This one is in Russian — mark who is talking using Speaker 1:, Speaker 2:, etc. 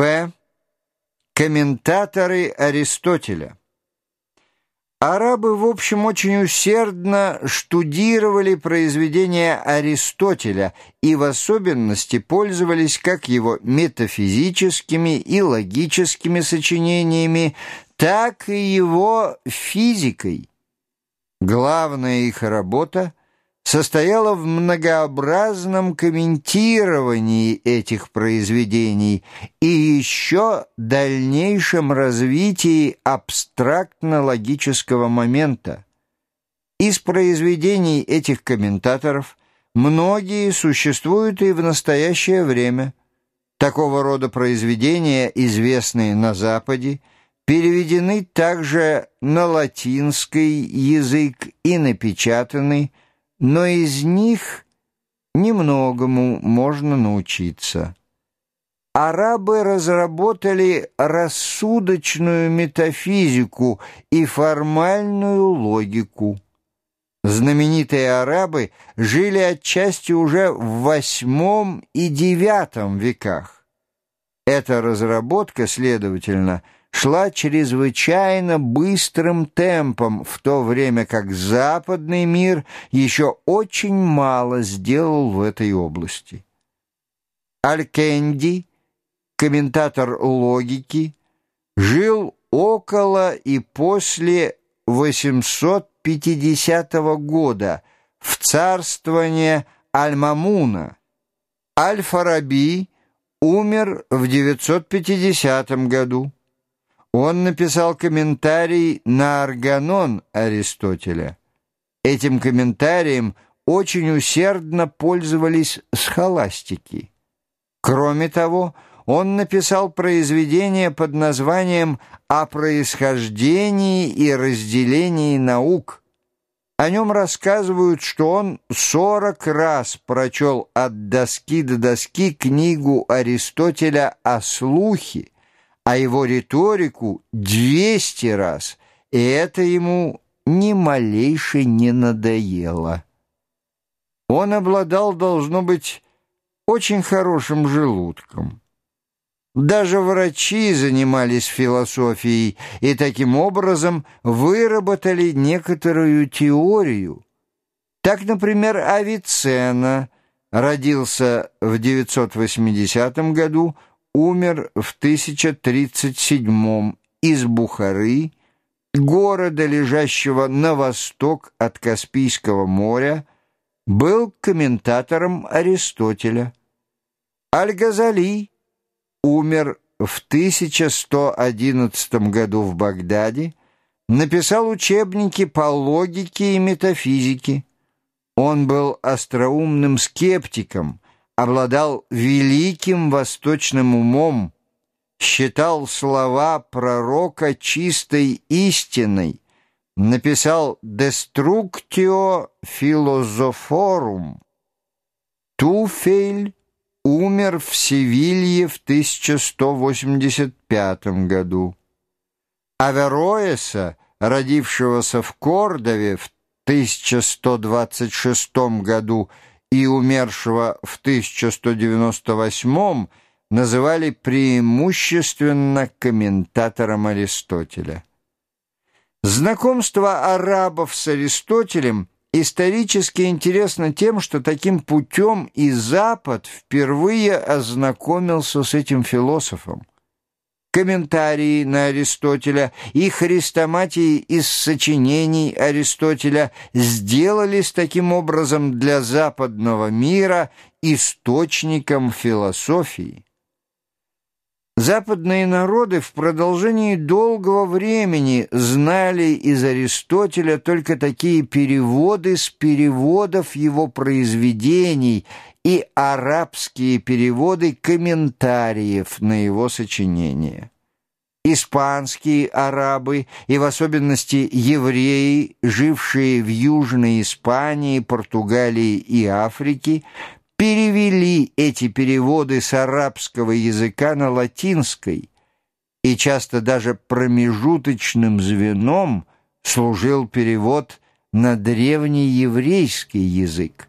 Speaker 1: Б. Комментаторы Аристотеля. Арабы, в общем, очень усердно штудировали произведения Аристотеля и в особенности пользовались как его метафизическими и логическими сочинениями, так и его физикой. Главная их работа состояла в многообразном комментировании этих произведений и еще дальнейшем развитии абстрактно-логического момента. Из произведений этих комментаторов многие существуют и в настоящее время. Такого рода произведения, известные на Западе, переведены также на латинский язык и напечатаны – но из них немногому можно научиться. Арабы разработали рассудочную метафизику и формальную логику. Знаменитые арабы жили отчасти уже в восьмом и девятом веках. Эта разработка, следовательно, – шла чрезвычайно быстрым темпом, в то время как западный мир еще очень мало сделал в этой области. Алькенди, комментатор логики, жил около и после 850 года в царствование Аль-Мамуна. Аль-Фараби умер в 950 году. Он написал комментарий на Арганон Аристотеля. Этим комментарием очень усердно пользовались схоластики. Кроме того, он написал произведение под названием «О происхождении и разделении наук». О нем рассказывают, что он сорок раз прочел от доски до доски книгу Аристотеля о слухе, а его риторику двести раз, и это ему ни малейше не надоело. Он обладал, должно быть, очень хорошим желудком. Даже врачи занимались философией и таким образом выработали некоторую теорию. Так, например, Авиценна родился в 980 году, умер в 1037 из Бухары, города, лежащего на восток от Каспийского моря, был комментатором Аристотеля. Аль-Газали умер в 1111 году в Багдаде, написал учебники по логике и метафизике. Он был остроумным скептиком, обладал великим восточным умом, считал слова пророка чистой истиной, написал «Destructio Philosophorum». Туфель умер в Севилье в 1185 году. Авероэса, родившегося в Кордове в 1126 году, и умершего в 1198 называли преимущественно комментатором Аристотеля. Знакомство арабов с Аристотелем исторически интересно тем, что таким путем и Запад впервые ознакомился с этим философом комментарии на Аристотеля и хрестоматии из сочинений Аристотеля сделались таким образом для западного мира источником философии. Западные народы в продолжении долгого времени знали из Аристотеля только такие переводы с переводов его произведений и арабские переводы комментариев на его сочинения. Испанские арабы и в особенности евреи, жившие в Южной Испании, Португалии и Африке, перевели эти переводы с арабского языка на латинский, и часто даже промежуточным звеном служил перевод на древний еврейский язык.